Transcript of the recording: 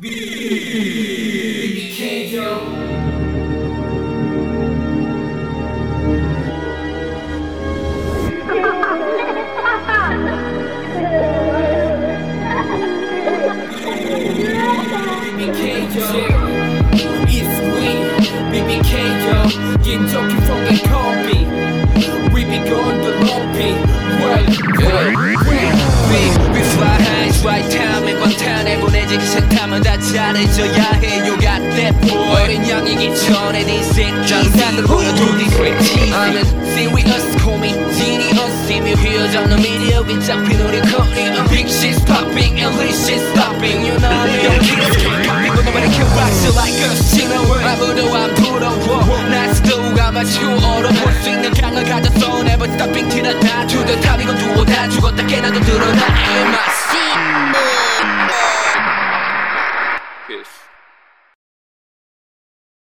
It's we, be going to lobby. Wait, wait, wait. 보내지기 싫다면 다 잘해줘야 해. You got that boy. 어린 양이기 전에 네 새끼 보여두기 그랬지. I'm a serious, call me genius. 이미 휘어져는 미디어에 잡힌 우리 거리. Big shit's popping, and this shit's stopping. You know me, I'm kidding. People nobody can rock you like us. You know what? 아무도 안 부러워. 난 스토가 마주어로 볼수 있는 강을 가졌어. Never stopping till I die. To the top 이건 두어 다 죽었다 깨나도